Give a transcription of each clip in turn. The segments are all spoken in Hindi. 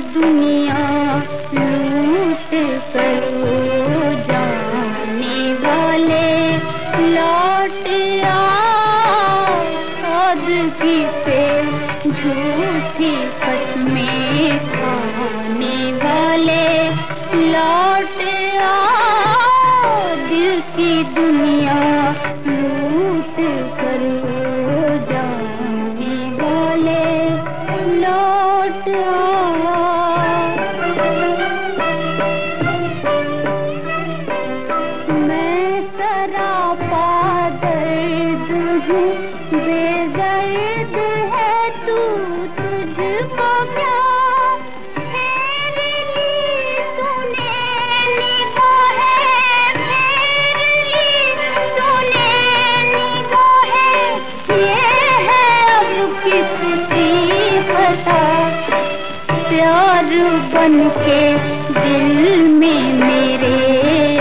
दुनिया लूट करो जाने वाले। लौट की पे झूठी कसमें खाने वाले। लौट आ की दुनिया लूट करो प्यार बन के दिल में मेरे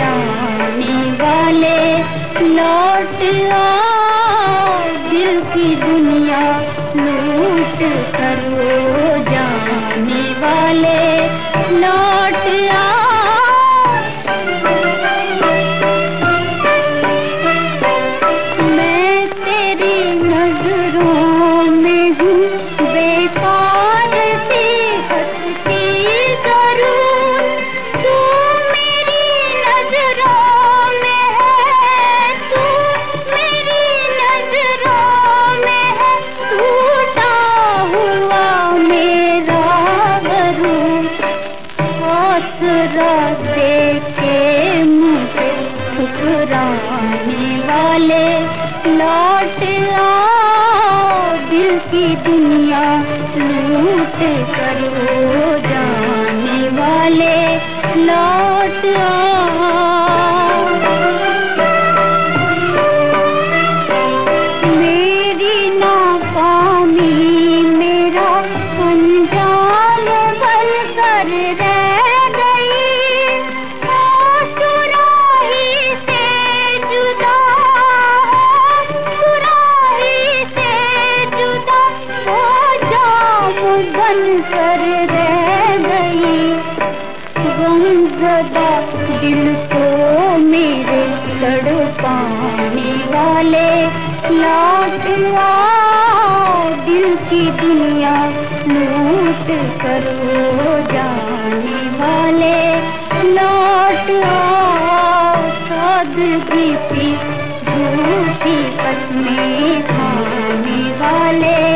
आने वाले लौट आ, दिल की दुनिया लूट करो। दे के मुझे ठुकराने वाले। लौट दिल की दुनिया लूट कर जाने वाले। लौट आ। कर रह गई। गमजदा दिल को मेरे तड़पाने वाले। लौट आओ दिल की दुनिया लूट कर जाने वाले। लौट आओ सादगी पी झूठी खाने वाले।